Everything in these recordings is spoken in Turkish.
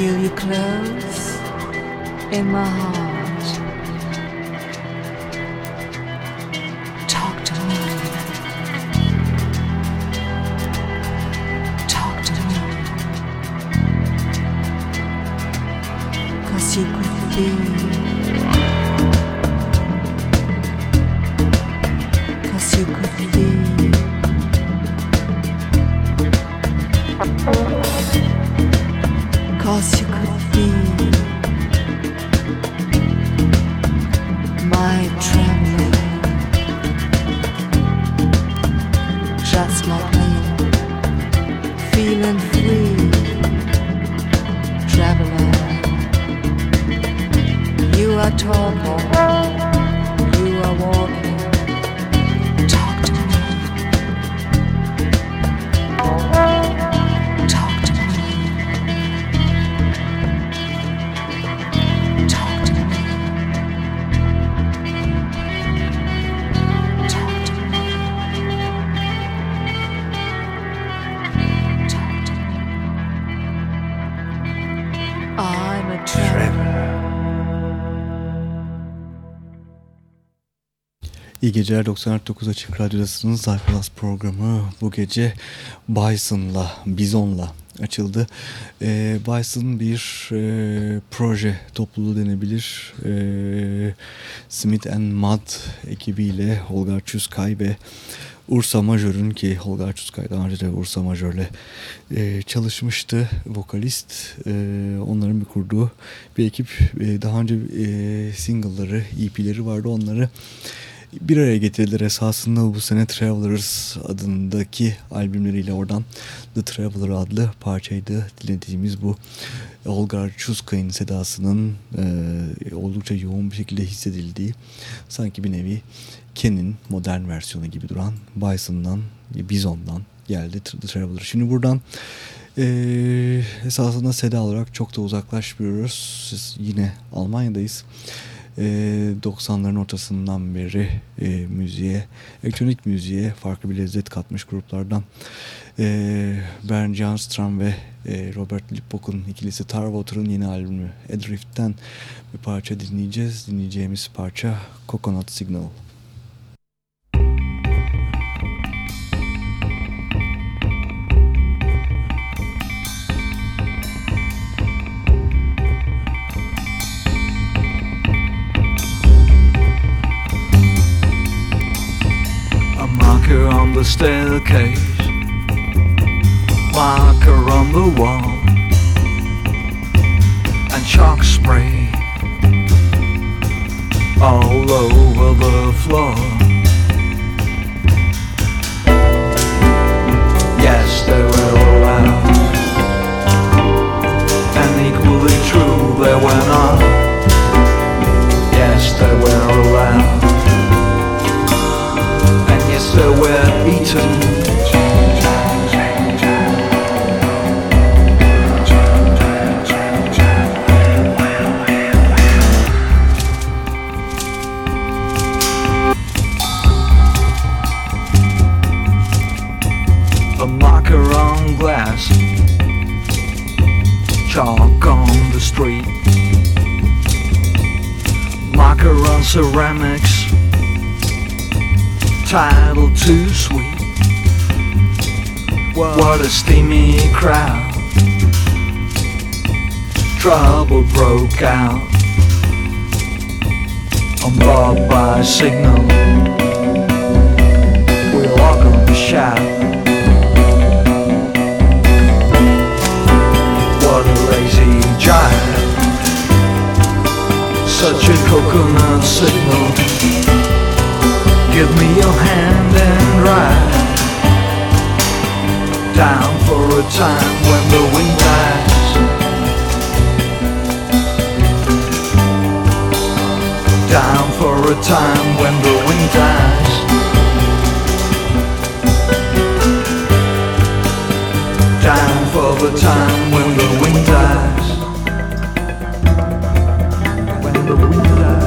Feel you close in my heart. İyi geceler 99 Açık Radyo'dasınız. Cypherlast programı bu gece Bison'la, Bizon'la açıldı. Ee, Bison bir e, proje topluluğu denebilir. Ee, Smith and Mud ekibiyle Holgar Çuskay ve Ursa Majör'ün ki Holgar Çuskay daha önce de Ursa Majör'le e, çalışmıştı. Vokalist e, onların bir kurduğu bir ekip. E, daha önce e, single'ları, EP'leri vardı onları bir araya getirdiler esasında bu sene Travelers adındaki albümleriyle oradan The Traveler adlı parçaydı dinlediğimiz bu Olgar Çuskay'ın sedasının e, oldukça yoğun bir şekilde hissedildiği sanki bir nevi Ken'in modern versiyonu gibi duran Bison'dan, Bizon'dan geldi The Traveler. Şimdi buradan e, esasında seda olarak çok da uzaklaşmıyoruz. Siz yine Almanya'dayız. E, 90'ların ortasından beri e, müziğe, elektronik müziğe farklı bir lezzet katmış gruplardan e, Bernd Janstram ve e, Robert Lippok'un ikilisi Tarwater'ın yeni albümü Adrift'ten bir parça dinleyeceğiz. Dinleyeceğimiz parça Coconut Signal. The staircase, marker on the wall, and chalk spray. All over the floor. Yes, they were allowed, and equally true they were not. Yes, they were and on the street, marker on ceramics title too sweet. What a steamy crowd. Trouble broke out on Bob by signal. All gonna shout. What lazy. Such a coconut signal. Give me your hand and ride down for a time when the wind dies. Down for a time when the wind dies. Down for the time when the wind dies. The wind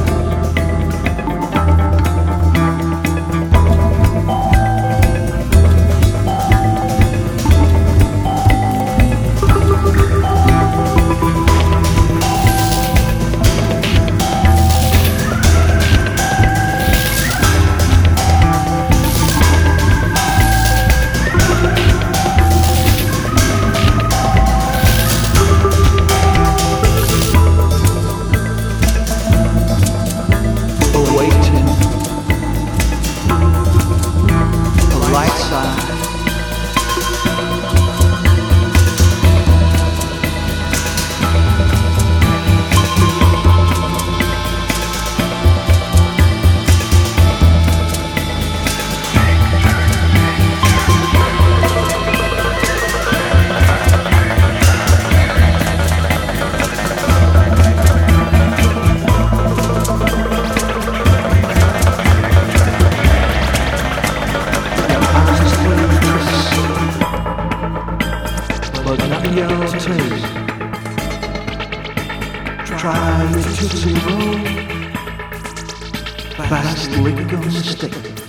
じて。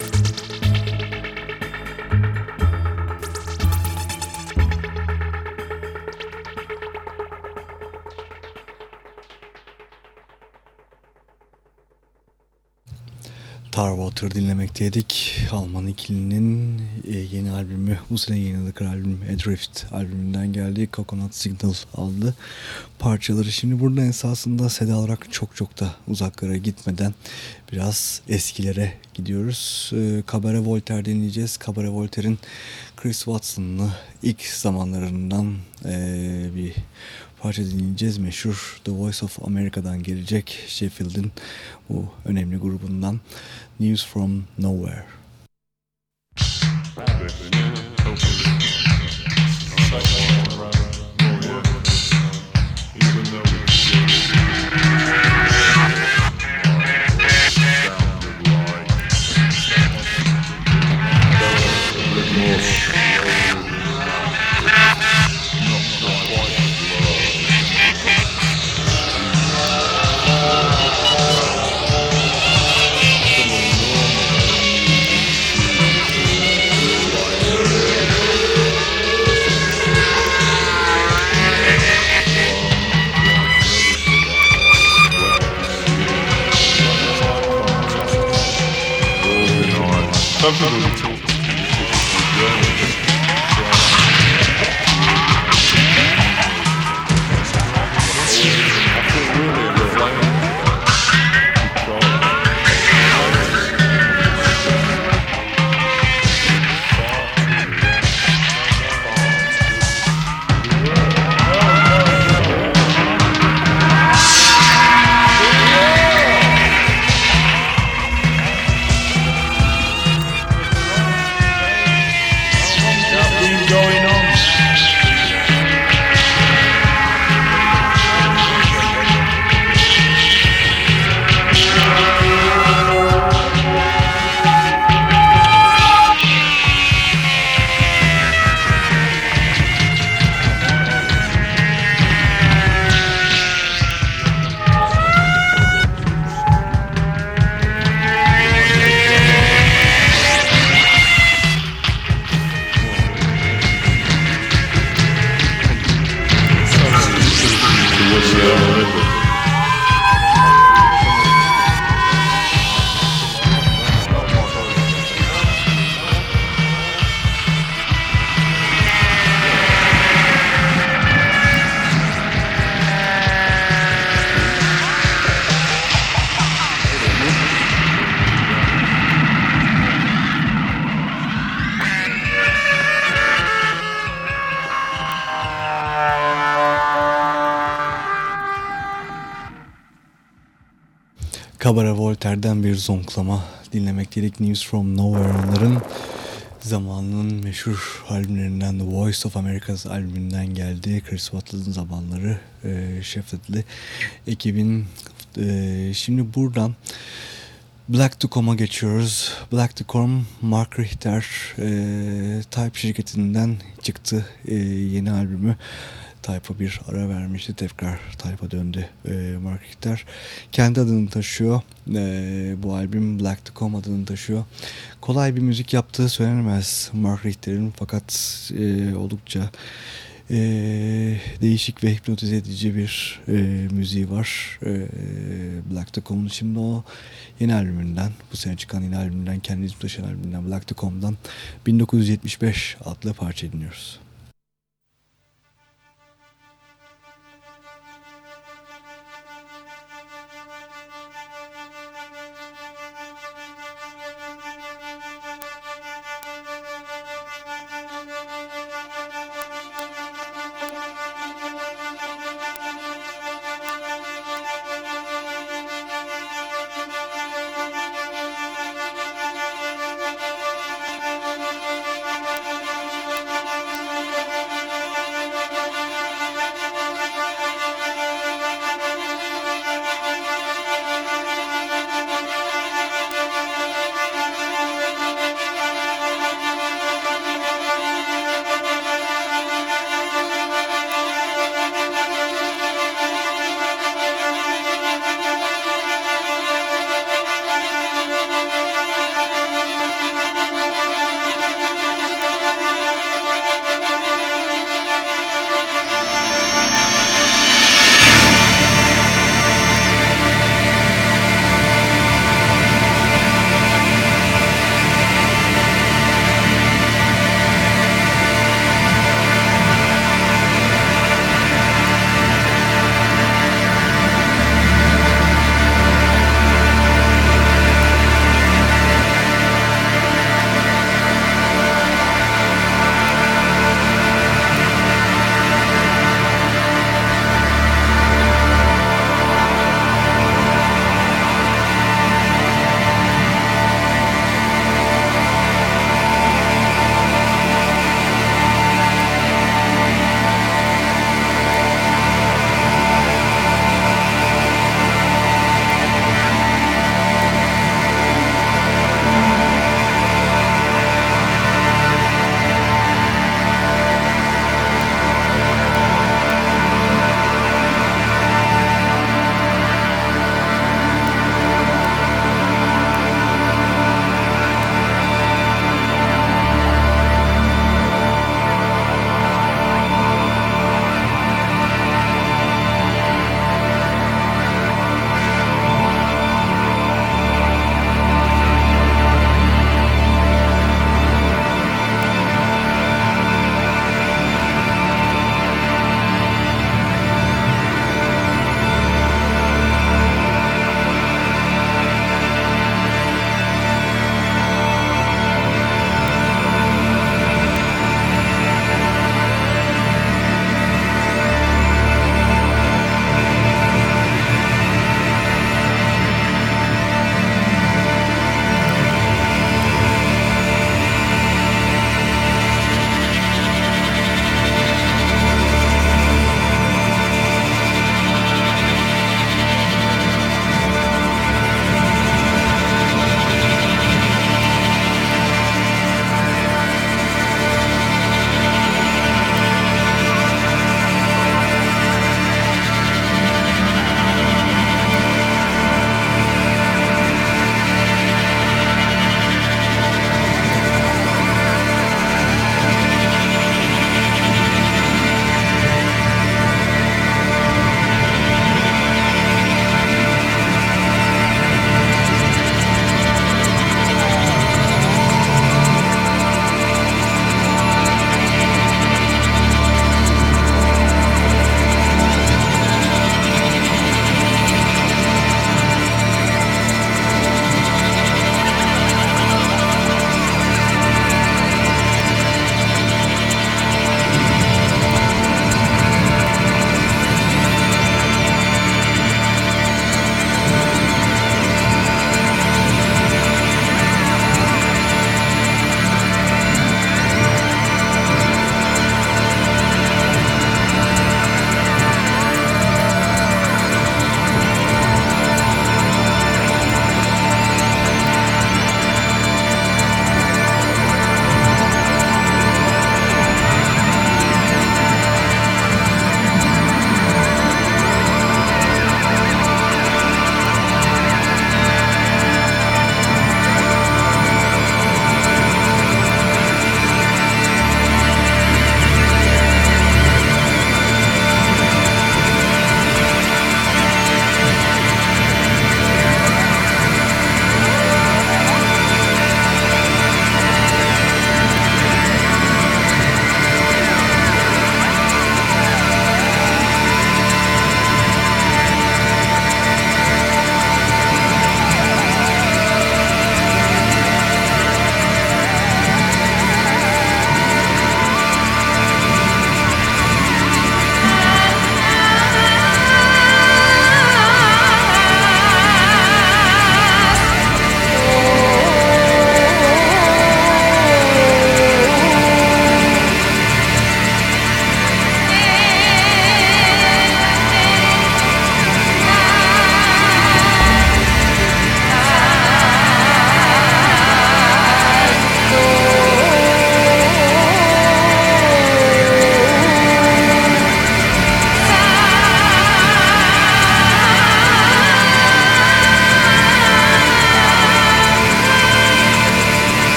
Tarwater dinlemekteydik. Alman ikilinin e, yeni albümü, bu sene yayınladıkları albüm Adrift albümünden geldi. Coconut Signal aldı parçaları. Şimdi burada esasında seda olarak çok çok da uzaklara gitmeden biraz eskilere gidiyoruz. E, Cabaret Voltaire dinleyeceğiz. Cabaret Voltaire'in Chris Watson'lı ilk zamanlarından e, bir parça dinleyeceğiz. Meşhur The Voice of America'dan gelecek Sheffield'in bu önemli grubundan News from Nowhere. comfortable Voltaire'den bir zonklama dinlemekteydik. News from Nowhere onların zamanının meşhur albümlerinden The Voice of America's albümünden geldi. Chris Watley'in zamanları e, Sheffield'li ekibin Ee, şimdi buradan Black to Com'a geçiyoruz. Black to Com, Mark Richter e, Type şirketinden çıktı e, yeni albümü. Type'a bir ara vermişti. Tekrar Type'a döndü e, Mark Richter. Kendi adını taşıyor. E, bu albüm Black to Com adını taşıyor. Kolay bir müzik yaptığı söylenemez Mark Richter'in fakat e, oldukça e, değişik ve hipnotize edici bir e, müziği var e, Black to Com'un. Şimdi o yeni albümünden, bu sene çıkan yeni albümünden, kendi ismi taşıyan albümünden Black to Com'dan 1975 adlı parça dinliyoruz.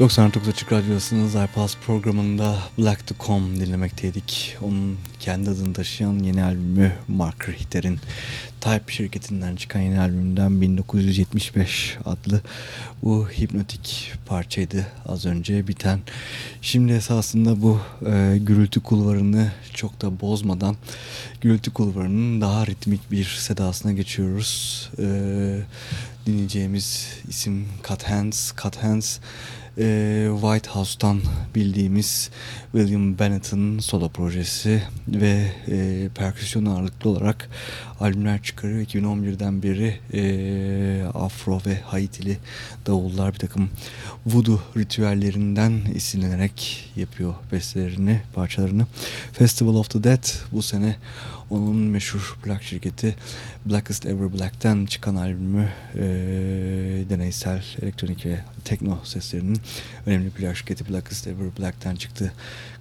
99 Açık Radyosu'nun Zaypas programında Black to Com dinlemekteydik. Onun kendi adını taşıyan yeni albümü Mark Richter'in Type şirketinden çıkan yeni albümünden 1975 adlı bu hipnotik parçaydı az önce biten. Şimdi esasında bu e, gürültü kulvarını çok da bozmadan gürültü kulvarının daha ritmik bir sedasına geçiyoruz. E, dinleyeceğimiz isim Cut Hands. Cut Hands e, White House'tan bildiğimiz William Bennett'ın solo projesi ve e, perküsyon ağırlıklı olarak albümler çıkarıyor. 2011'den beri e, Afro ve Haitili davullar bir takım voodoo ritüellerinden esinlenerek yapıyor bestelerini, parçalarını. Festival of the Dead bu sene onun meşhur plak şirketi Blackest Ever Black'ten çıkan albümü e, deneysel elektronik ve tekno seslerinin önemli plak şirketi Blackest Ever Black'ten çıktı.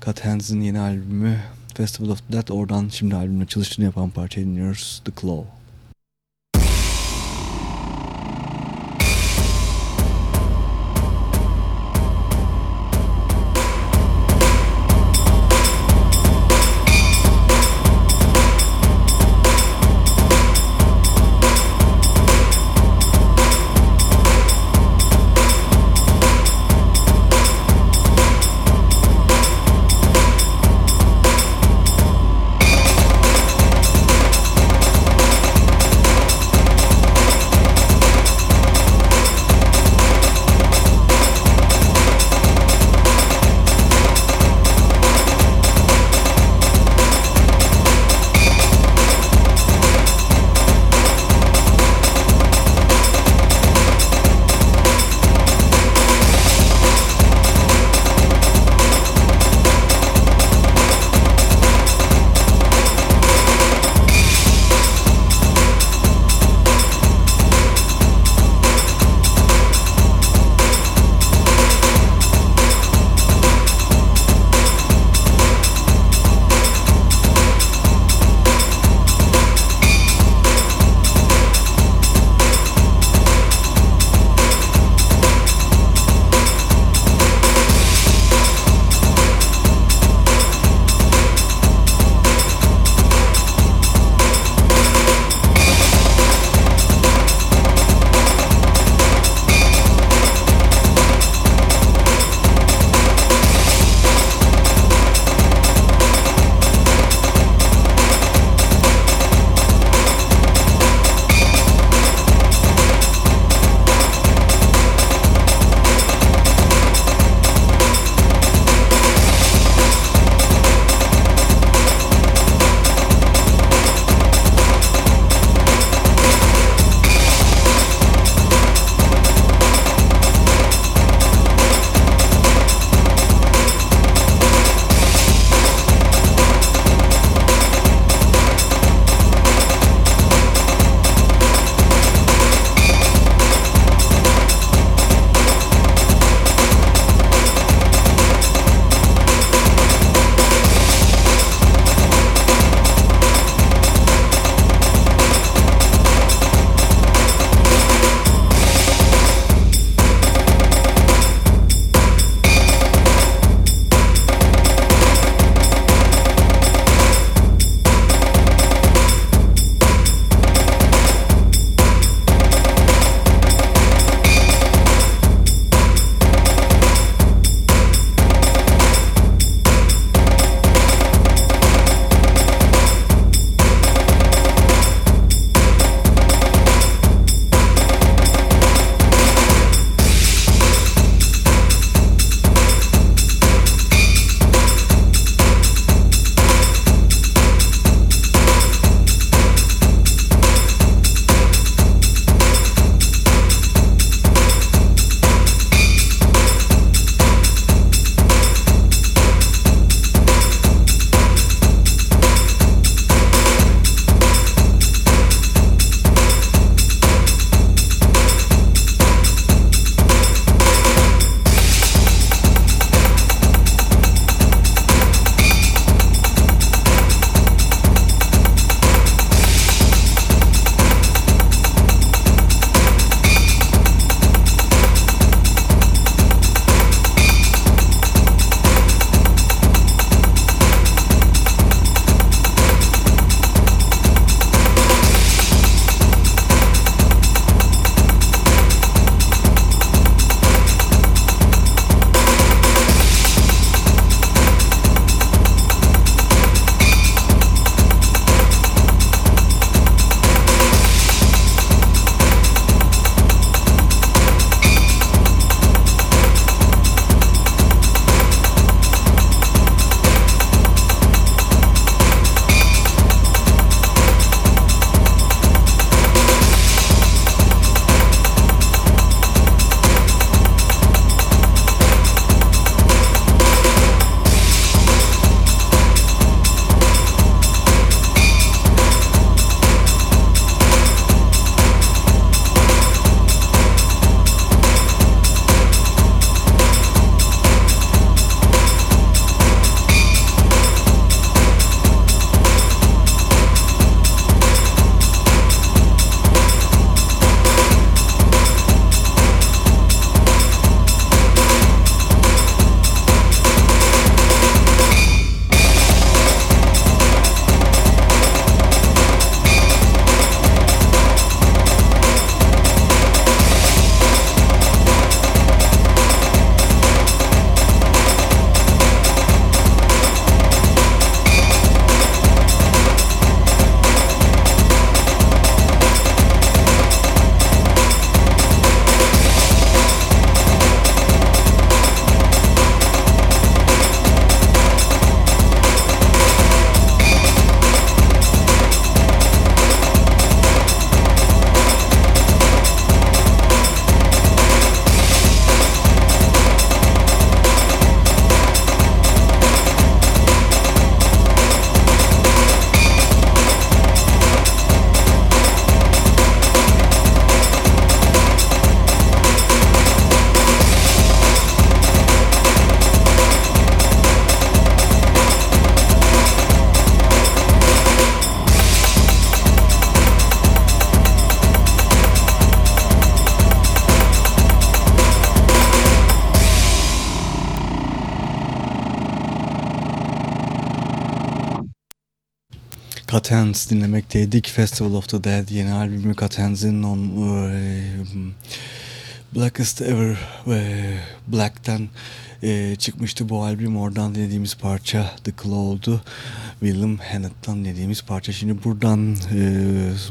Cut Hands'ın yeni albümü Festival of Dead oradan şimdi albümün açılışını yapan parçayı dinliyoruz The Claw. Katens dinlemekteydik. Festival of the Dead yeni albümü Katens'in on e, Blackest Ever e, Black'ten e, çıkmıştı bu albüm. Oradan dinlediğimiz parça The Claw'du. William Hannett'tan dinlediğimiz parça. Şimdi buradan e,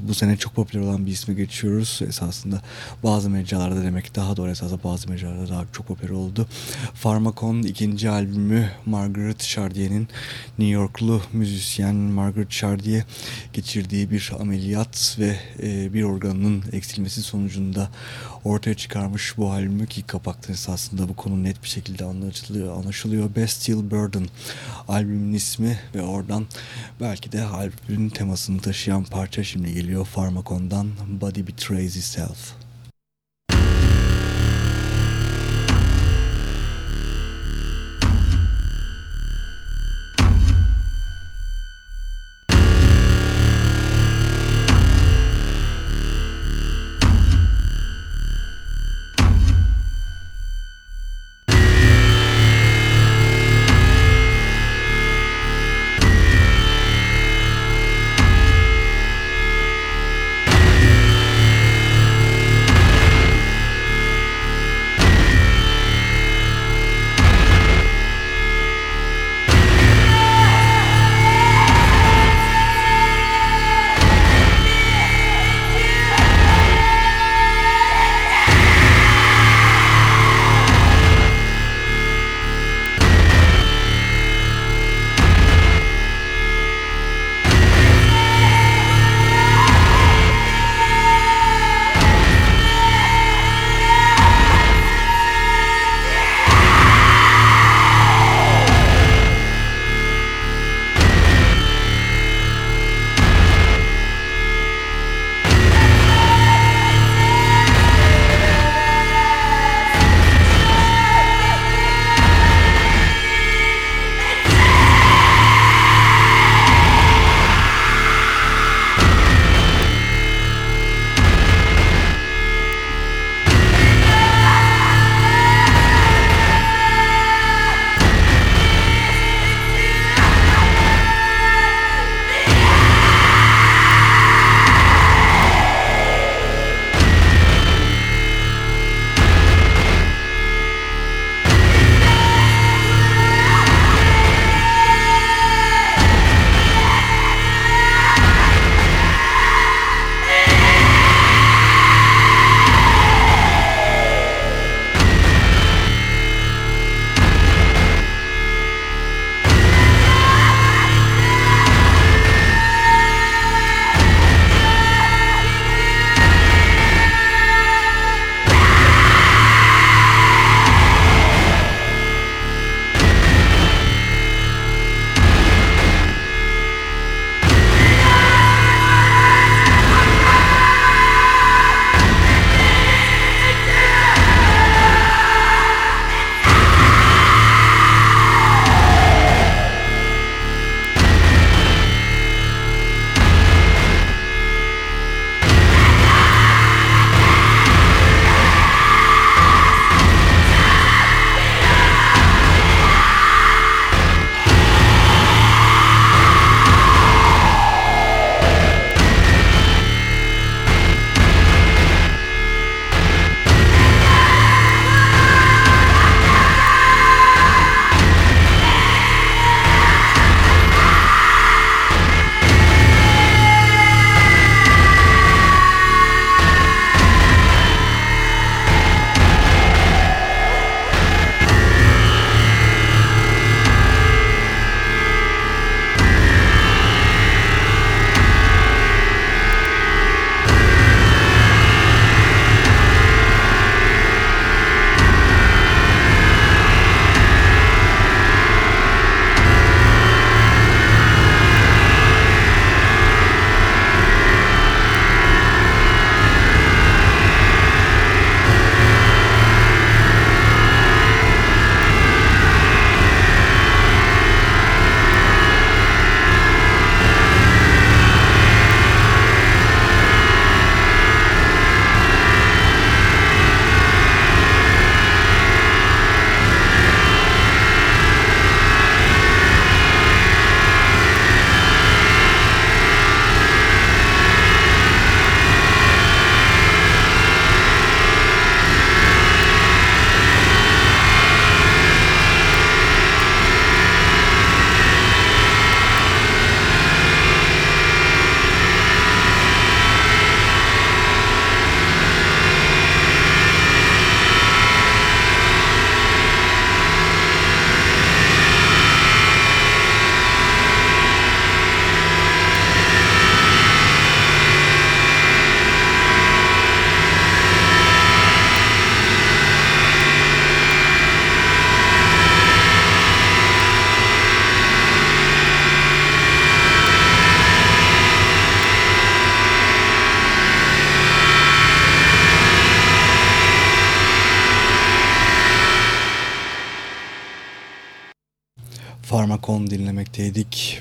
bu sene çok popüler olan bir isme geçiyoruz. Esasında bazı mecralarda demek daha doğru esasında bazı mecralarda daha çok popüler oldu. Pharmacon ikinci albümü Margaret Chardier'in New Yorklu müzisyen Margaret Chardier geçirdiği bir ameliyat ve e, bir organının eksilmesi sonucunda ortaya çıkarmış bu albümü ki kapakta esasında bu konu net bir şekilde anlaşılıyor. anlaşılıyor. Bestial Burden albümün ismi ve oradan belki de albümün temasını taşıyan parça şimdi geliyor Pharmacon'dan Body Betrays Itself.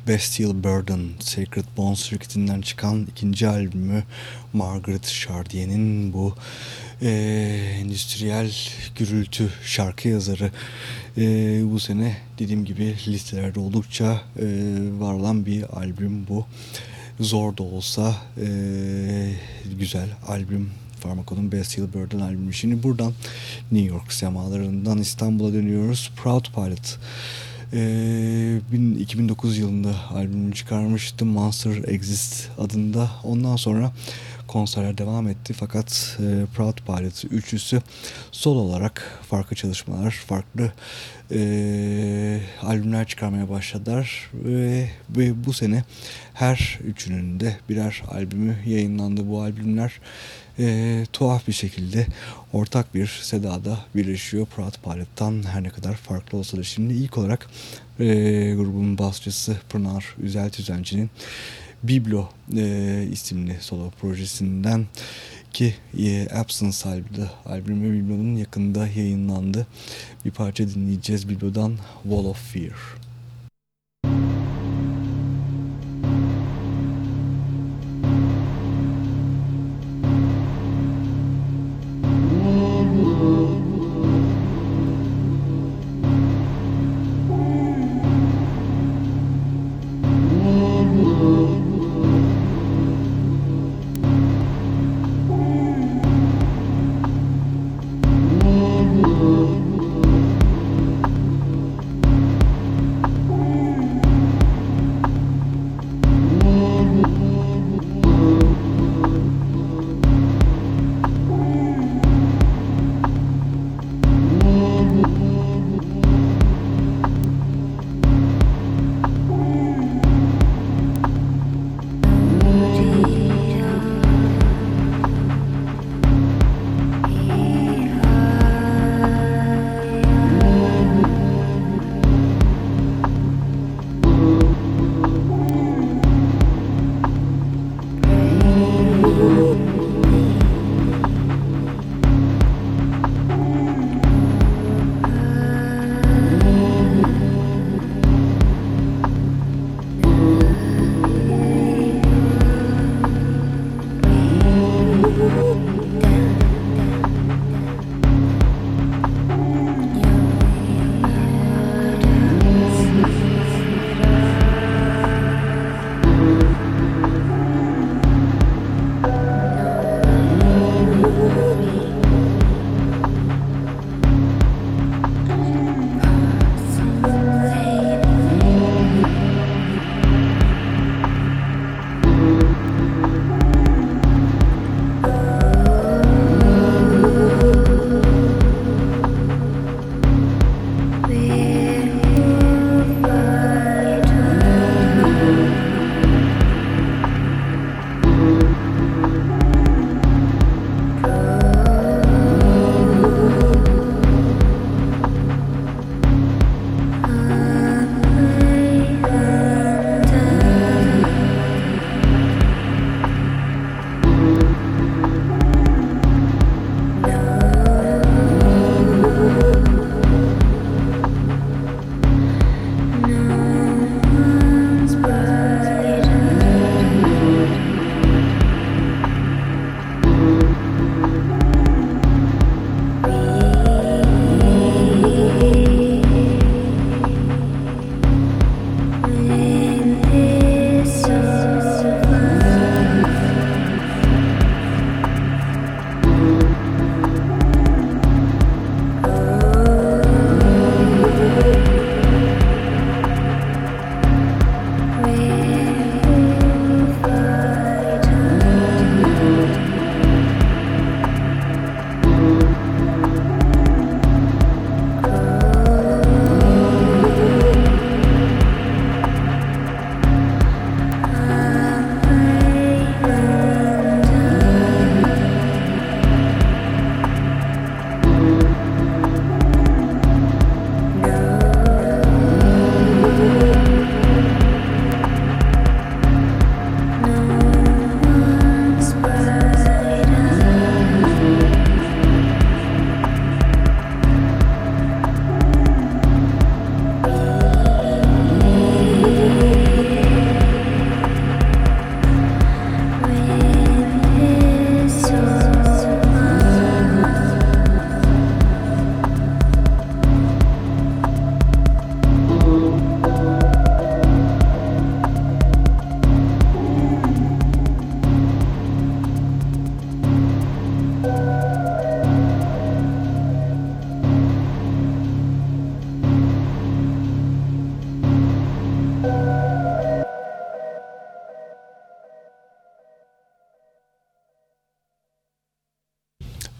Bestial Burden, Sacred Bones şirketinden çıkan ikinci albümü Margaret Chardier'in bu e, endüstriyel gürültü şarkı yazarı e, bu sene dediğim gibi listelerde oldukça e, var olan bir albüm bu. Zor da olsa e, güzel albüm Pharmacon'un Bestial Burden albümü. Şimdi buradan New York semalarından İstanbul'a dönüyoruz. Proud Pilot ee, 2009 yılında albümünü çıkarmıştı Monster Exist adında. Ondan sonra konserler devam etti fakat e, Proud Pilot üçlüsü sol olarak farklı çalışmalar, farklı e, albümler çıkarmaya başladılar ve, ve bu sene her üçünün de birer albümü yayınlandı. Bu albümler e, tuhaf bir şekilde ortak bir sedada birleşiyor. Proud Pilot'tan her ne kadar farklı olsa da şimdi ilk olarak e, grubun basçısı Pınar Üzel Tüzenci'nin Biblo e, isimli solo projesinden ki e, Absence adlı albümü Biblo'nun yakında yayınlandı. Bir parça dinleyeceğiz Biblo'dan Wall of Fear.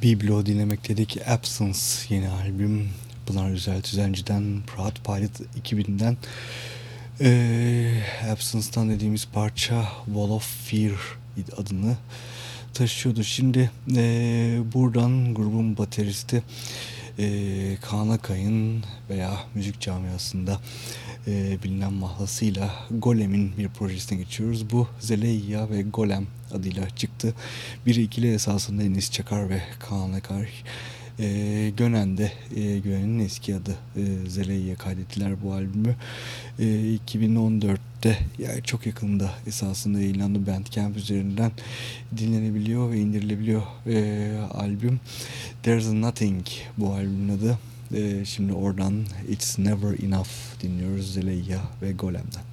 Biblo dinlemek dedik. Absence yeni albüm. Pınar Yüzel Tüzenci'den, Proud Pilot 2000'den. Ee, Absence'dan dediğimiz parça Wall of Fear adını taşıyordu. Şimdi e, buradan grubun bateristi e, Kaan Akay'ın veya müzik camiasında e, bilinen mahlasıyla Golem'in bir projesine geçiyoruz. Bu Zeleya ve Golem adıyla çıktı. Bir ikili esasında Enis Çakar ve Kaan Akay e, Gönen'de e, Gönen'in eski adı e, Zele'ye kaydettiler bu albümü. E, 2014'te yani çok yakında esasında yayınlandı Bandcamp üzerinden dinlenebiliyor ve indirilebiliyor e, albüm. There's Nothing bu albümün adı. E, şimdi oradan It's Never Enough dinliyoruz Zeleya ve Golem'den.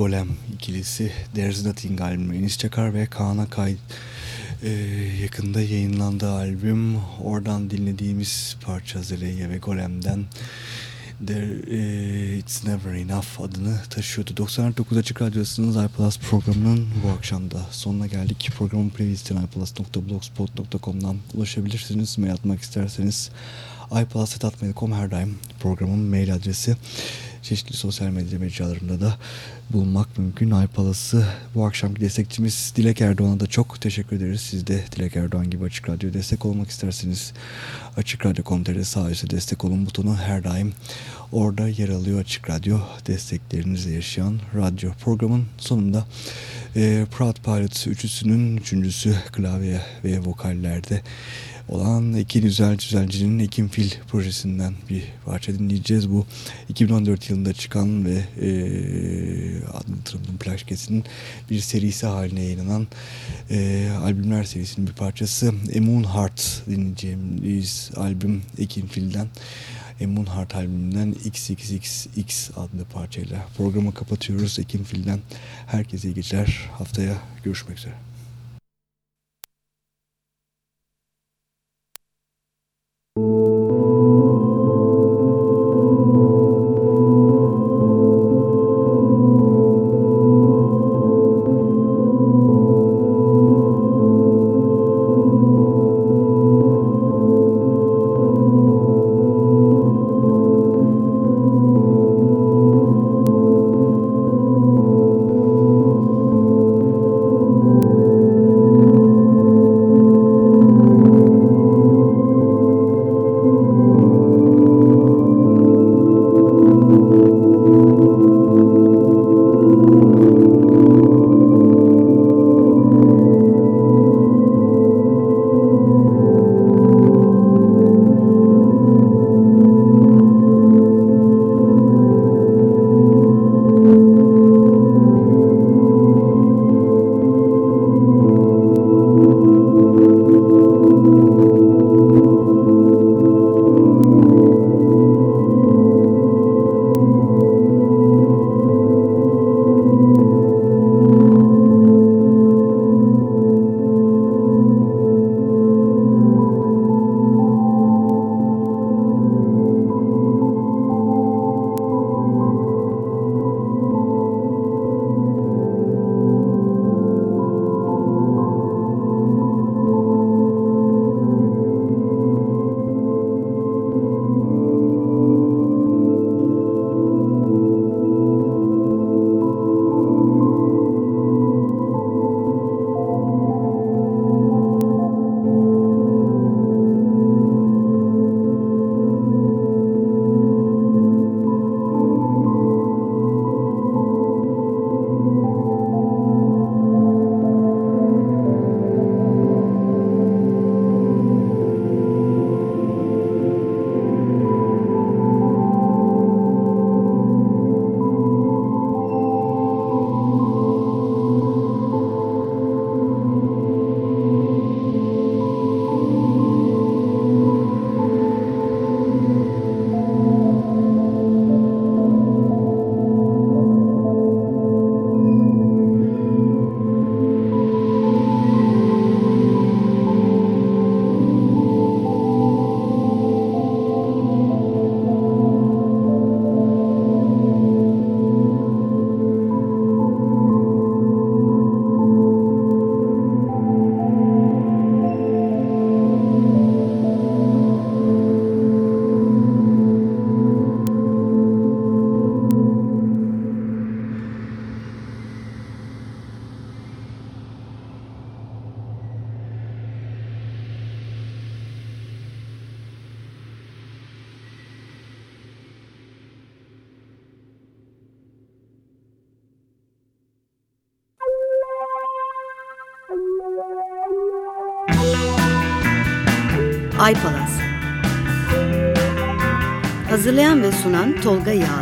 Golem ikilisi There's Nothing albümü Enis Çakar ve Kaan'a kay e, yakında yayınlandığı albüm oradan dinlediğimiz parça Zeleya ve Golem'den There, e, It's Never Enough adını taşıyordu. 99 Açık Radyosu'nun iPlus programının bu akşam da sonuna geldik. Programın playlistine iPlus.blogspot.com'dan ulaşabilirsiniz. Mail atmak isterseniz iPlus.com her daim programın mail adresi çeşitli sosyal medya mecralarında da bulmak mümkün. iPalas'ı bu akşamki destekçimiz Dilek Erdoğan'a da çok teşekkür ederiz. Siz de Dilek Erdoğan gibi Açık Radyo destek olmak isterseniz Açık Radyo.com.tr sağ üstte destek olun butonu her daim orada yer alıyor Açık Radyo desteklerinizle yaşayan radyo. Programın sonunda e, Proud Pilots üçüsünün üçüncüsü klavye ve vokallerde olan Ekin Güzel Güzelci'nin Ekim Fil projesinden bir parça dinleyeceğiz. Bu 2014 yılında çıkan ve e, adını tanıdığım plaketinin bir serisi haline yayınlanan e, albümler serisinin bir parçası. A Moon Heart dinleyeceğimiz albüm Ekim Fil'den. A Moon Heart albümünden XXXX adlı parçayla programı kapatıyoruz. Ekim Fil'den herkese iyi geceler. Haftaya görüşmek üzere. Tolga Yağlı